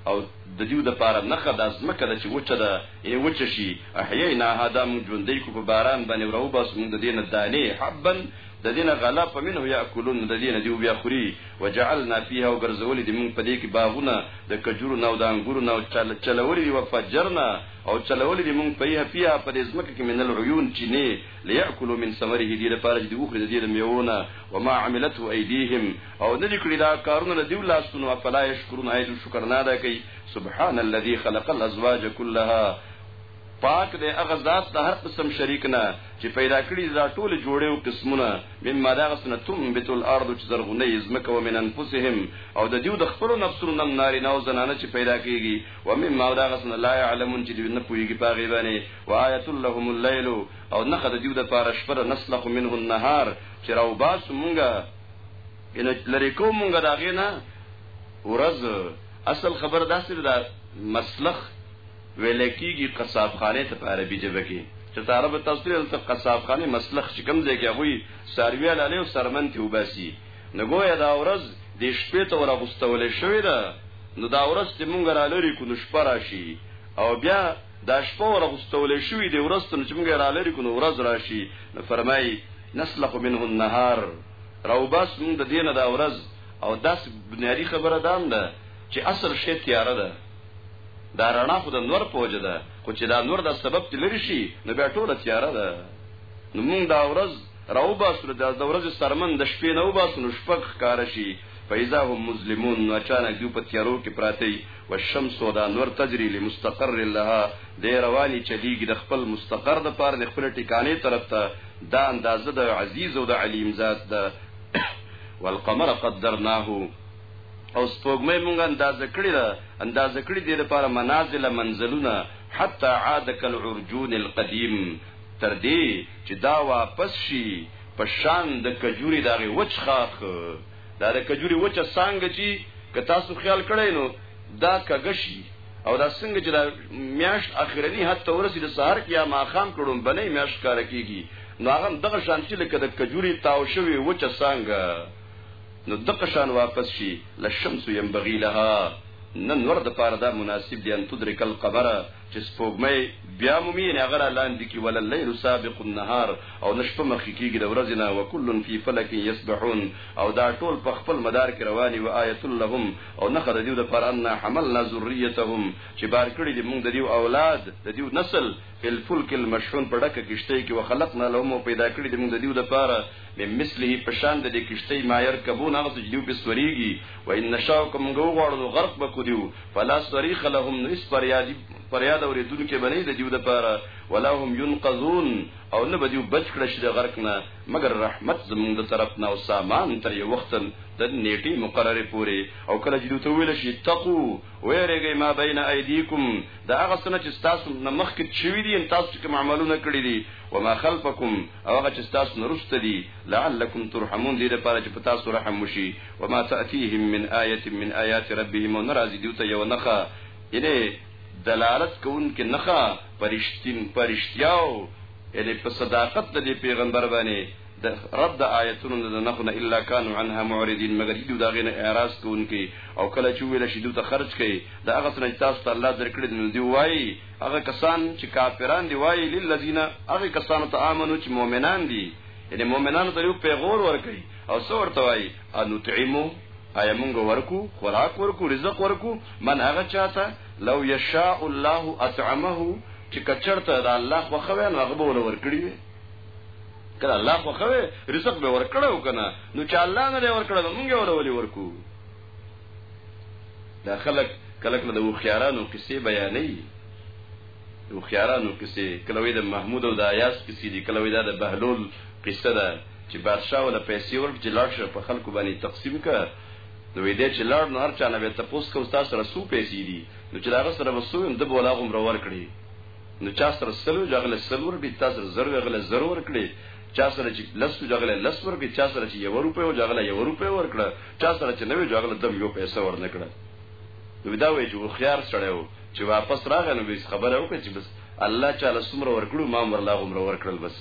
او د دیو د پاره نخه د ازمکه د چې وچه ده ای وچه شي احیینا هدا مون ژوندې کو په باران باندې ورو بس مون د دینه دانه حبن ددې نه غله په منه یاکلون ددې نه دیو بیا خوري وجعلنا فيها او ګرځولې دې موږ په دې کې باغونه د کجورو نه او د انګورو نه او چل چلولې دې وفجرنا او چلولې دې موږ په یه فيها په دې ځمکه کې من العيون چینه ليأكلوا من ثمره دې لپاره چې دې وخوري دې د میوونه وما عملته ايديهم او نه دې کړی دا کارونه دې ولاسونو افلا یشکرون ایت شکر نه ادا کوي سبحان الذي خلق الازواج كلها پاک دی هغه ذات د هر قسم شریک نه چې پیدا کړي دي دا ټولې جوړې او قسمونه، مما د هغه څه نه تنبت الارض چې زرغونوي یې ځمکه، ومن انفسهم او د دوی د خپلو نفسونو نه هم نارینه او زنانه چې پیدا کېږي، ومما او د هغه څه نه لا یعلمون چې دوی نه پوهېږي په هغې باندې، وآیة لهم اللیل او نښه د دوی دپاره شپه ده، نسلخ منه النهار چې راوباسو مونږ یعنې لرې کوو مونږ د هغې نه ورځ، اصل خبره داسې ده دا مسلخ. ویل کیږي قصاب خانه ته په عربي ژبه کې چې ته عرب تاسو ته دلته قصاب خانه مسلخ چې کوم ځای کې هغوی ساروی لاله او سرمن ته وباسي نو ګویا دا ورځ د شپې ته ورغوستول شوې ده نو دا ورځ چې مونږ را لري کو نو شپه راشي او بیا دا شپه ورغوستول شوې دی ورځ ته چې مونږ را لري کو نو ورځ راشي نو فرمایي نسلخ منه النهار راوباس مونږ د دینه دا ورځ او داس بنیادی خبره دام ده چې اصل شی تیاره ده دا رڼا خو د نور په وجه ده خو چې دا نور د سبب ته لري شي نو بیا ټوله تیاره ده نو موږ دا ورځ راو باسو دا د ورځې سرمن د شپې نه وباسو نو شپه ښکار شي فإذا هم مظلمون نو اچانک دوی په تیارو کې پراته وي والشمس دا نور تجري لمستقر لها دی رواني چلیږي د خپل مستقر د پاره د خپل ټکانې طرف ته دا اندازه د عزیز او د علیم ذات ده والقمر قدرناه او سپوږمۍ مونږ اندازه کړی ده اندازه کړی دی لپاره منازل منزلونه حتی عاد کل عرجون القدیم تر دې چې دا واپس شي په شان د کجوري دغه وچ خاخ دا د کجوري وچ سانګ چې که تاسو خیال کړئ نو دا کګشي او دا څنګه چې دا میاش اخرنی حتی ورسې د سهار کې یا ماخام کړم بنې میاش کار کیږي نو هغه دغه شان چې لکه د کجوري تاو شوی وچ سانګ نو دقه شان واپس شي، للشمس ينبغي لها، نه نور د پاره دا مناسب دی ان تدرک القمر، چې سپوږمۍ بیا مومي یعنې هغه را لاندې کړي، ولا اللیل سابق النهار، او نه شپه مخکې کېږي د ورځې نه، وکل فی فلک یسبحون، او دا ټول په خپل مدار کې روان دي، وآیة لهم، او نښه د دوی د پاره، انا حملنا ذریتهم، چې بار کړي دي مونږ د دوی اولاد، د دوی نسل، فی الفلک المشحون، په ډکه کښتۍ کې، وخلقنا لهم، او پیدا کړي دي مونږ د دوی د پاره، من مثله په شان د دې کشتۍ ما يرکبون هغه څه چې دوی پرې سورېږي و ان نشاء که موږ وغواړو نو غرق به کړو دوی فلا صريخ لهم نو هېڅ فریادي فریاد اورېدونکی به نه وي د دوی دپاره ولا هم ينقذون او نه به دوی بچ کړی شي د غرق نه مګر رحمت زموږ د طرف نه او سامان تر یو وخت د نیټې مقررې پورې او کله چې دوی ته وویل شي اتقو ویرېږئ ما بین ایدیکم د هغه څه نه چې ستاسو نه مخکې شوي دي تاسو چې کوم عملونه کړي دي وما خلفکم او هغه چې تاسو نه رسته دي لعلکم ترحمون دې لپاره چې په تاسو رحم وشي وما تاتيهم من آیه من آیات ربهم ناراضي دي ته یو نخه یعنی دلالت کوونکې نخه پرشتین پرشتیاو یعنی په صداقت د پیغمبر باندې د رد آیتونو د نخو نه الا كانوا عنها معرضين مگر دې دا غینه اعتراض کوونکې او کله چې ویل شي دوی ته خرج کړي دا هغه څه چې تاسو ته الله درکړي نو دی وایي هغه کسان چې کافران دی وایي للذین هغه کسانو ته امنو چې مؤمنان دي یعنی مؤمنانو ته یو پیغور ورکړي او څو ورته وایي ان تعیمو ایا مونږ ورکو خوراک ورکو رزق ورکو من هغه چاته لو یشاء الله اطعمه چې کچرته د الله خو خوي نو هغه به ول ورکړي وي کله الله خو خوي رزق به ورکړو کنه نو چې الله نه ورکړو مونږ ول ورکو دا خلک کله کله د هوښیارانو قصې بیانوي د هوښیارانو قصې کله وایي د محمود او د ایاس قصې دي کله وایي دا د بهلول قصه ده چې بادشاه ولا پیسې ورک چې لاړ شه په خلکو باندې تقسیم کړه نو وې دې چې لاړ نو هر چا نه به تپوس کو تاسو سره سو پیسې دي نو چې هغه سره وسو هم د بولا غوم را ورکړي نو چا سره سلو جغله سلور دي تاسو زر غله زر ورکړي چا سره چې لس جغله لس ورکړي چا سره چې یو روپۍ او جغله یو روپۍ ورکړه چا سره چې نوې جغله دم یو پیسې ورنکړه نو دا وایي چې خو خيار سره و چې واپس راغی نو به خبره وکړي چې بس الله تعالی سمره ورکړو ما مر لا عمر ورکړل بس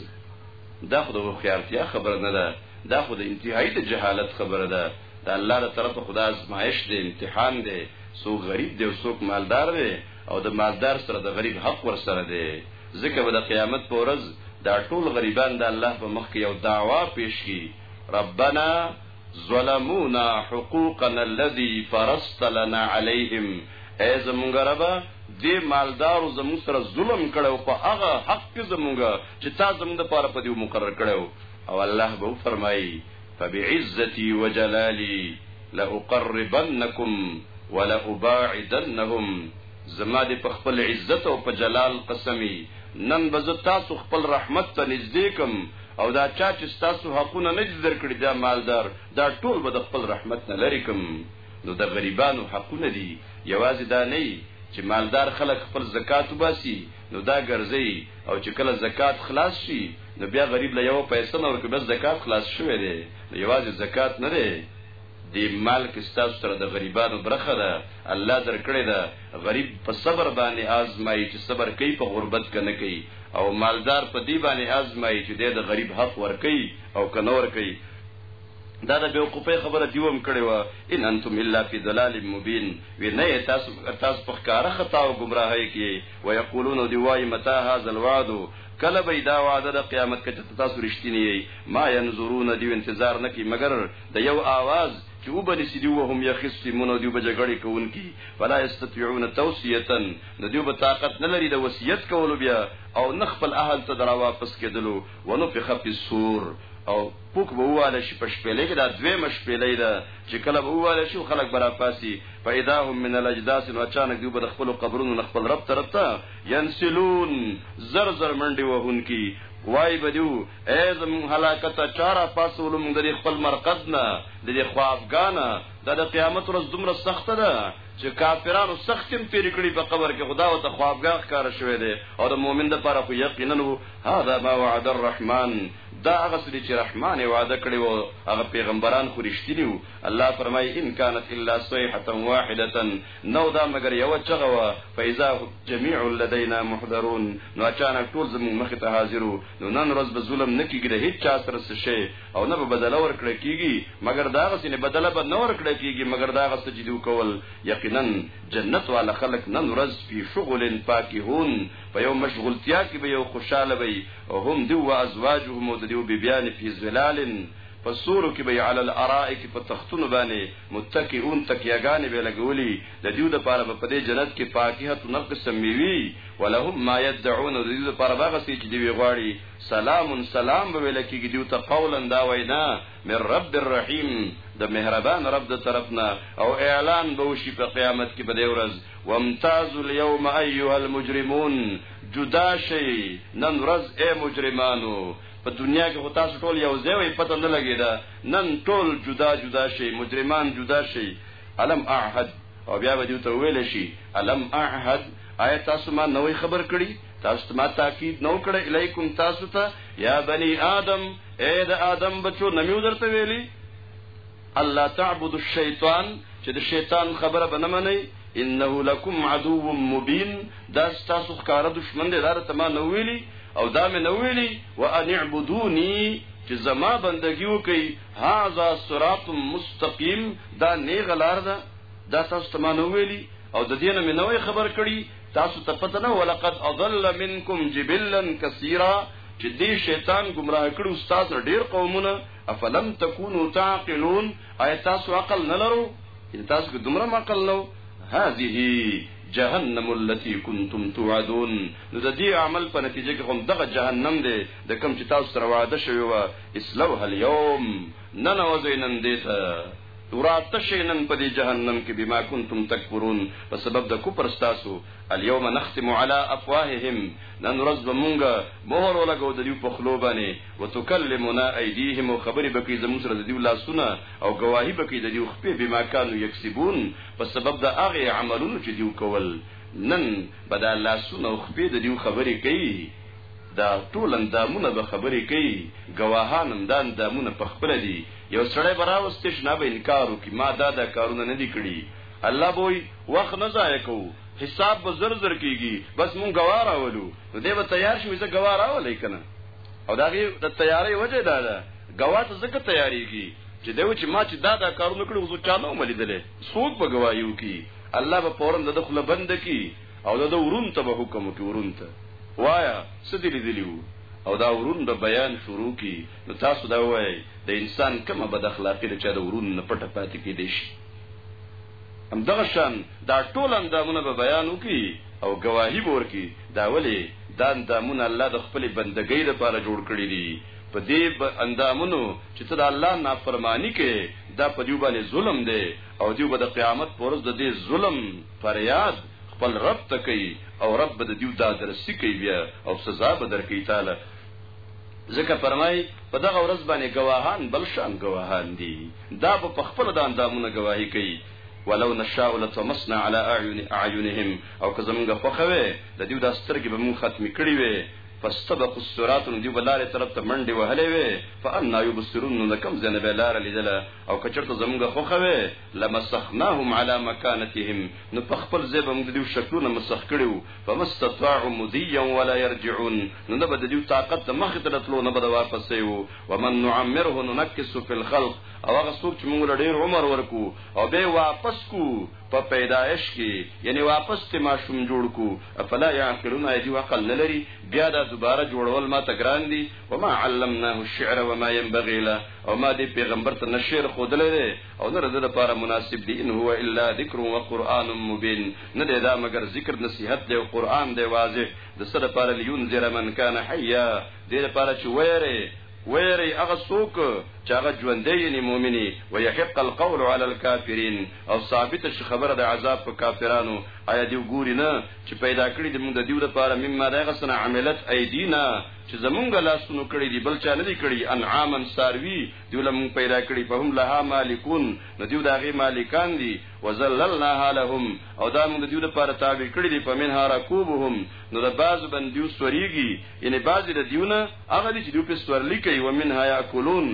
دا خو د خيارتیا خبره نه ده دا خو د انتهایی د جهالت خبره ده دا الله تعالی طرف خدا ازمایش دی امتحان دی سو غریب دی او سو مالدار دی او د مالدار سره د غریب حق ورسره دی ځکه به د قیامت په ورځ دا ټول غریبان د الله په مخ کې یو دعوا پیش کی ربنا ظلمونا حقوقنا الذي فرضت لنا عليهم اے زمونږ ربا دې مالدار زموږ سره ظلم کړو په هغه حق کې زمونږ چې تا زموږ لپاره په دې مقرر کړو او الله به فرمایي فبعزتي وجلالي لاقربنکم ولاباعدنهم زما دې په خپل عزت او په جلال قسمي نن به زه تاسو خپل رحمت ته نږدې کم او دا چا چې ستاسو حقونه نه دي درکړي دا مالدار دا ټول به د خپل رحمت نه لري کوم نو د غریبانو حقونه دي یوازې دا نه چې مالدار خلک خپل زکات وباسي نو دا ګرځي او چې کله زکات خلاص شي نو بیا غریب له یو پیسې نور کې بس زکات خلاص شوی دی نو یوازې زکات نه دی د مال کې ستاسو سره د غریبانو برخه ده الله درکړې ده غریب په صبر باندې آزمایي چې صبر کوي په غربت کې نه کوي او مالدار په دی باندې آزمایي چې د غریب حق ور کوي او کنور کوي دا د بیوقوفۍ خبره دیو هم کړې وه، ان انتم الا فی ضلال مبین، وی نه یئ تاسو مګر تاسو په ښکاره خطا او ګمراهۍ کې یئ، ویقولون او دوی وایي متی هذا الوعد، کله به وي دا وعده د قیامت که چېرته تاسو رښتیني یئ، ما ینظرون دوی انتظار نه کوي مګر د یو آواز چې وبه نیسي دوی وهم یخصمون او دوی به جګړې کوونکي، فلا یستطیعون توصیة نو دوی به طاقت نه لري د وصیت کولو بیا او نه خپل اهل ته د راواپس کېدلو، ونفخ فی الصور او. پوک به وواله شي په شپېلۍ کې دا دویمه شپېلۍ ده چې کله به وواله شي خلک به راپاسي په ادا هم من الاجداس نو اچانک دوی به د خپلو قبرونو نه خپل رب طرف ته ینسلون زر زر منډې وهونکي وای بدیو ای زمون هلاکت چارا پاسولو موږ د خپل مرقد نه د خوابګان د د قیامت ورځ دومره سخته ده چې کافرانو سختم تیر کړي په قبر کې خدا او ته خوابګاه کار شوی دی او د مؤمن د لپاره خو یقینا هذا ما وعد الرحمن دا هغه څه دي چې رحمان یې وعده کړې وه، هغه پیغمبران خو رښتیني وو، الله فرمایي، ان کانت الا صیحة واحدة، نه و دا مګر یوه چغه وه، فاذا هم جمیع لدینا محضرون، نو اچانک ټول زموږ مخې ته حاضر وو، نو نن ورځ به ظلم نه کېږي د هېچا سره څه شی او نه به بدله ورکړه کېږي مګر د هغه څه، یعنې بدله به نه ورکړه کېږي مګر د هغه څه چې دوی کول، یقینا جنت واله خلک نن ورځ فی شغل فاکهون، په یوه مشغولتیا کې به وي او خوشاله به وي، او هم دی و ازواجهم او د دیو بیبیانې فی ظلال په سورو کې به علی الارائک په تختونو باندې متکئون تکیهګانې به لګولي د دیو د پاره په دې جنت کې پاکیه تو نر قسم میوي ولهم ما يدعون د دیو د پاره هغه څه چې دی غواړي سلام سلام به لکېږي دیو ته قولا دا وینا من رب الرحیم د مهربان رب د طرفنا او اعلان به وشي په قیامت کې په دې ورځ وامتاز اليوم ايها المجرمون جدا شئ نن ورځ اے مجرمانو په دنیا کې خو تاسو ټول یو ځای وي پته نه لګیدا نن ټول جدا جدا شي مجرمان جدا شي الم اعهد او بیا به ته ویل شي الم اعهد آیا تاسو ما نوې خبر کړی تاسو ما تاکید نو کړی الیکم تاسو ته یا بنی آدم اے د آدم بچو نمیو درته ویلی الله تعبد الشیطان چې د شیطان خبره به نه منئ انه لکم عدو مبین دا ستاسو ښکاره دشمن دی دا راته ما نه ویلي او دا مې نه ویلي وان اعبدوني چې زما بندگی وکي هاذا صراط مستقیم دا نیغه لار ده دا تاسو ته ما نه ویلي او د دې نه مې نوې خبر کړي تاسو ته پته نه ولقد اضل منکم جبلا کثیرا چې دې شیطان گمراه کړو تاسو ډیر قومونه افلم تکونو تعقلون آیا تاسو عقل نه لرو تاسو که دومره عقل نو هذه جهنم التي كنتم توعدون نو د دې عمل په نتیجه کې هم دغه جهنم دی د کوم چې تاسو سره وعده شوی و اسلو هل یوم نن وزینن دیته وراته شینن په دې جهنم کې بما كنتم تکفرون په سبب د کوپر تاسو اليوم نختم على افواههم نن ورځ به مونږه مهر ولګو د دې په خلوبانه وتکلمنا ایدیهم او خبرې به کوي زموږ سره د دیو لاسونه او ګواهی به کوي د دیو خپې بما کانو یکسبون په سبب د هغه عملونو چې دیو کول نن به دا لاسونه او خپې د دیو خبرې کوي دا ټول اندامونه به خبرې کوي ګواهان هم دا اندامونه په خپل دي یو سړی به راوستې شنه به انکار وکړي ما دا دا کارونه نه دي کړي الله بوي وخت نه ضایع کوو حساب به زر زر کیږي بس مونږ ګواه راولو نو دی به تیار شي زه ګواه راولې کنه او دا غي د تیاری وجه دا ده غواته زکه تیاریږي چې دوی چې ما چې دا دا کارونه کړو زه چانه وملیدلې څوک به گوايو کی الله به پورن د خپل بند کی او د ورون ته به حکم کی ورون ته وایا سدی لیدلیو او دا ورون به بیان شروع کی نو تاسو دا وای د انسان کومه بد اخلاقی چې د ورون نه پټه پاتې کې دي شي هم دغه شان دا ټول اندامونه به بیان وکي او گواهی ورکي دا ولې؟ دا اندامونه الله د خپلې بندګۍ لپاره جوړ کړي دي. په دې اندامونو چې ته د الله نافرماني کوې، دا په دوی باندې ظلم دی او دوی به د قیامت په ورځ د دې ظلم فریاد خپل رب ته کوي او رب به د دوی دادرسي کوي بیا او سزا به درکوي تاله. ځکه فرمایي، په دغه ورځ باندې ګواهان بل شان ګواهان دي. دا به په خپله دا اندامونه ګواهي کوي. ولو نشاء لطمسنا على اعینهم او که زمونږ خوخه وې د دیو د سترګې به مونږ ختم کړی وې فاستبق الصراط نو دیو بلاره طرف ته منډې وهلې وې فانا یبصرون نو کوم ځنه به لار لیدل او که چرته زمونږ خوخه وې لمسخناهم على مكانتهم نو په خپل ځای به موږ دیو شکلونه مسخ کړیو فمستطاعوا مضيا ولا يرجعون نو نه به دیو طاقت مخ ته تلو نه به واپس یو ومن نعمره ننكس في الخلق او هغه څوک چې موږ له ډیر عمر ورکو او به واپس کو په پیدایش کې یعنی واپس ته ماشوم جوړ کو افلا یعقلون ای دی عقل نه لري بیا دا دوباره جوړول ما ته ګران دي وما علمناه الشعر وما ينبغي له او ما دی پیغمبر ته نشیر خودلې ده او نه رده لپاره مناسب دي ان هو الا ذکر و قران مبین نه دی دا مگر ذکر نصیحت دی او قران دی واضح د سره لپاره لیون زیر من کان حیا دې لپاره چې ویره ويرئ هغه څوک چې هغه ژوندی یعنی مؤمن یې ويحق القول علی الکافرین او ثابته شي خبره د عذاب په کافرانو آیا دوی ګوري نه چې پیدا کړي د موږ د دیو لپاره مما د هغه سنه عملت ایدینا چې زمونږ لاسونو کړي دي بل چا نه دي کړي انعاما ساروی دوی لمون پیدا کړي په هم لها مالکون نو دوی د هغې مالکان دي وذللناها لهم او دا موږ د دوی لپاره تابع کړي دي په منها رکوبهم نو د بعض بندیو سوریږي یعنی بعضې د دیونه هغه دي چې دوی په سورلي کوي ومنها یاکلون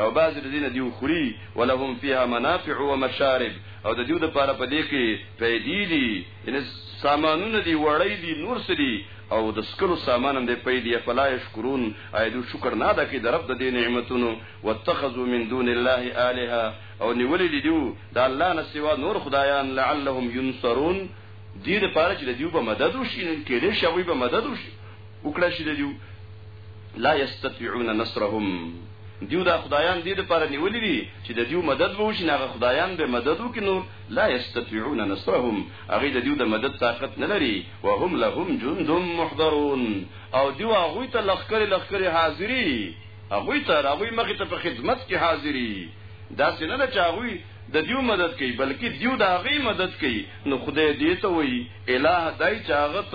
او بعضې د دې نه دیو خوري ولهم فيها منافع و مشارب او د دیو دپاره په دې کې پیدې دي یعنې سامانونه دي وړۍ دي نور څه دي او د سکلو سامان هم دی پیدې افلا یشکرون آیا دوی شکر نه ادا کوي د رب د دې نعمتونو واتخذوا من دون الله آلهه او نیولې دي دیو د الله نه سوا نور خدایان لعلهم ينصرون دې دپاره چې د دیو به مدد وشي نن کېدای شي هغوی به مدد وشي وکړه شي دیو لا یستطيعون نصرهم دیو دا خدایان دې لپاره نیولې دي چې د دیو مدد به وشي هغه خدایان به مدد وکړي نو لا یستطيعون نصرهم هغه د دیو د مدد طاقت نه لري وهم لهم جند محضرون او دیو هغه ته لخر لخر حاضری هغه ته هغه مخ ته په خدمت کې حاضری دا څنګه نه چاوي د دیو مدد کوي بلکې دیو د هغه مدد کوي نو خدای دې ته وایي الہ دای چاغت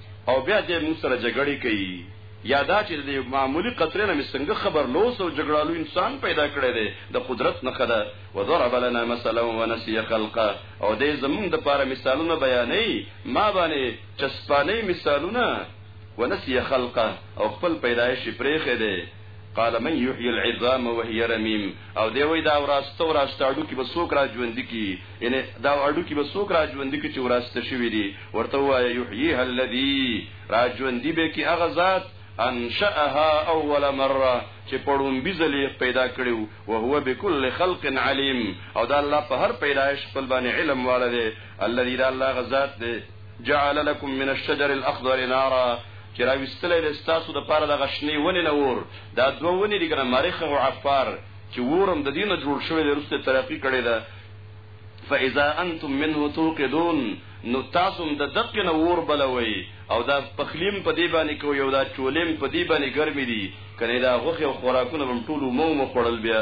او بیا چې موږ سره جګړې کوي یا دا چې د معمولی قطرې نه څنګه خبر لوس او جګړالو انسان پیدا کړی دی د قدرت نه خده وضرب لنا مثلا ونسي خلقه او دې زمون د پاره مثالونه بیانې ما باندې چسپانې مثالونه ونسي خلقه او خپل پیدایش پرېخې دی قال من يحيي العظام وهي رميم او دی وای دا وراسته وراسته اډو کې به څوک را ژوند کی یعنی دا اډو کې به څوک را ژوند کی چې وراسته شوی دی ورته وای يحييها الذي را ژوند به کی هغه ذات انشأها اول مره چې پړون بيزلې پیدا کړو او هو بكل خلق عليم او دا الله په هر پیدایش خپل باندې علم والده الذي دا الله غزاد دی جعل لکم من الشجر الاخضر نارا چې راوستلی دی ستاسو د پاره دغه شنې ونې نه اور دا دوه ونې دي که نه مریخ او عفار چې اور هم د دې نه جوړ شوی دی وروسته ترقي کړې ده فاذا انتم منه توقدون نو تاسو د دقه نه اور بلوي او دا پخلیم په دی باندې کوي او دا چولیم په دی باندې ګرمي دي کنه دا غوخه خوراکونه هم ټول مو مو خړل بیا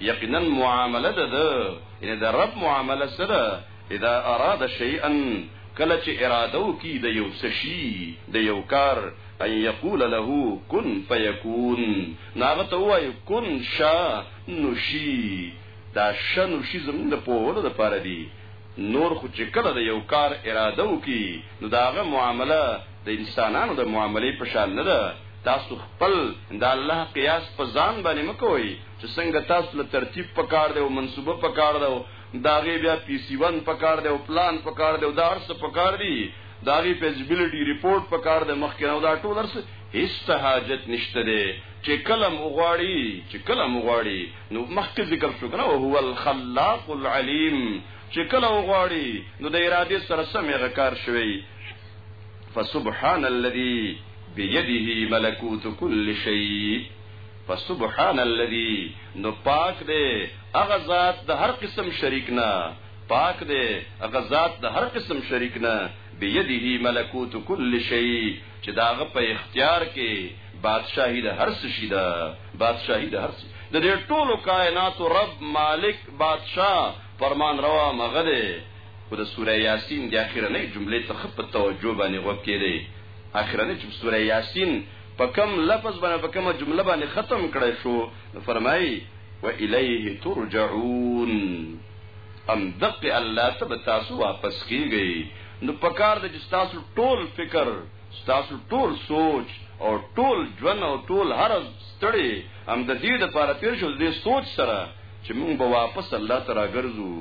یقینا معامله ده ده یعنی ده رب معامله سره اذا اراد شیئا کله چې اراده وکي د یو سشي د یو کار ان یقول له کن فیکون ناغه ته وای کن شا نشی دا شنو شی زمونږ د پوهولو د پاره دی نور خو چې کله د یو کار اراده وکي نو داغه معامله د انسانانو د معاملې په شان نه ده تاسو خپل د الله قیاس په ځان باندې مکوئ چې څنګه تاسو له ترتیب په کار دی او منصوبه په کار ده او داغه بیا پی سی 1 په کار دی او پلان په کار دی او دا ارس په کار دی داغه فیزیبিলিټی ریپورت په کار دی مخکې نو دا ټول ارس هیڅ حاجت نشته دی چې کلم وغواړي چې کلم وغواړي نو مخکې ذکر شو کنه او هو الخلاق العلیم چې کله وغواړي نو د اراده سره سم یې کار شوی فسبحان الذي بيده ملكوت كل شيء فسبحان الذي نو پاک دی هغه ذات د هر قسم شریک نه پاک دی هغه ذات د هر قسم شریک نه بيده ملکوت كل شيء چې داغه په اختیار کې بادشاہي د هر څه شي ده بادشاہي د هر څه د دې ټولو کائناتو رب مالک بادشاہ فرمان روا مغده خو د سوره یاسین د اخیرنۍ جملې ته خپ توجه باندې وکړي اخیرنۍ چې سوره یاسین په کوم لفظ باندې په کومه جمله باندې ختم کړی شو نو فرمایي و الیه ترجعون ام دق الله ته به تاسو واپس کیږئ نو پکار د چې تاسو ټول فکر تاسو ټول سوچ او ټول ژوند او ټول هر ستړي هم د دې لپاره تیر شو د سوچ سره چې موږ به واپس الله تعالی ګرځو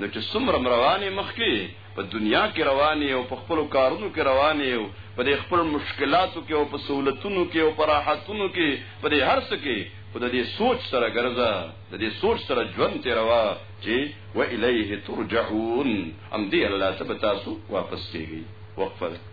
نو چې څومره رواني مخکي په دنیا کې روان یې او په خپلو کارونو کې روان یې او په دې خپل مشکلاتو کې او په سهولتونو کې او په راحتونو کې په دې هر څه کې خو د دې سوچ سره ګرځه د دې سوچ سره ژوند تیروا چې و الیه ترجعون ام دې الله ته به تاسو واپس کیږي وقفه